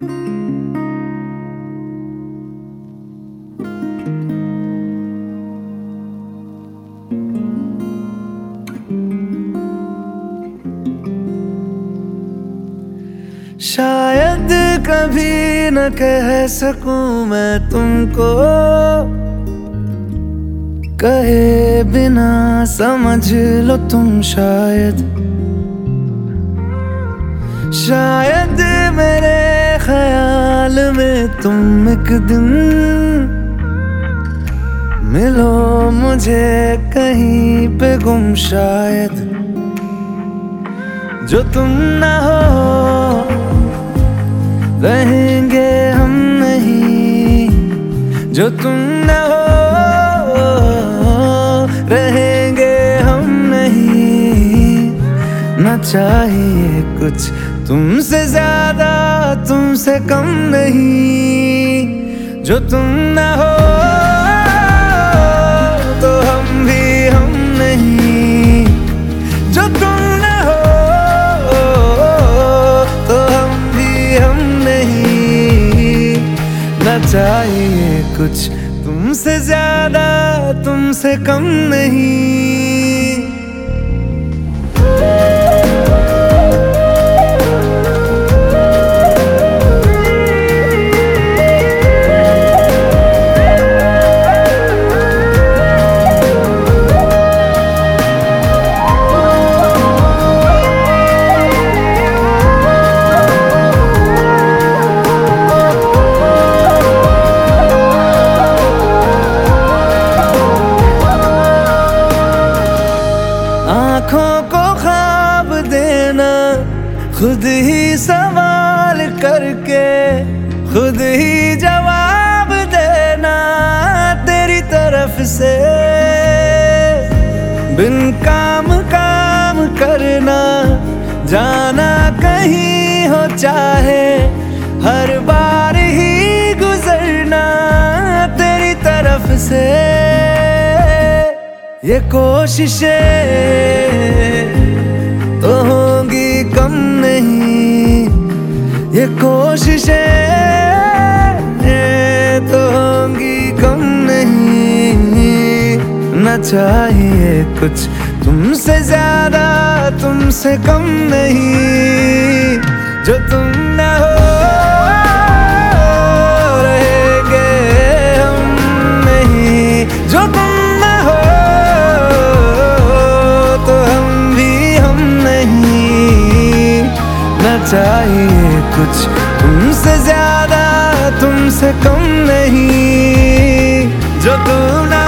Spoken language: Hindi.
शायद कभी न कह सकूँ मैं तुमको। कहे बिना समझ लो तुम शायद। शायद मेरे ख्याल में तुम एक दिन मिलो मुझे कहीं पे गुम शायद। जो तुम ना हो, रहेंगे हम नहीं। जो तुम न हो, रहेंगे हम नहीं। न चाहिए कुछ तुमसे ज़्यादा तुमसे कम नहीं, जो तुम न हो तो हम भी हम नहीं। जो तुम ना हो तो हम भी हम नहीं। ना चाहिए कुछ तुमसे ज़्यादा, तुमसे कम नहीं। खुद ही सवाल करके, खुद ही जवाब देना तेरी तरफ़ से। बिन काम काम करना, जाना कहीं हो चाहे, हर बार ही गुजरना तेरी तरफ़ से। ये कोशिशें न चाहिए कुछ। तुमसे ज़्यादा, तुमसे कम नहीं। जो तुम न हो, रहेंगे हम नहीं। जो तुम न हो तुम भी हम नहीं। ना चाहिए कुछ। तुमसे ज़्यादा, तुमसे कम नहीं। जो तू ना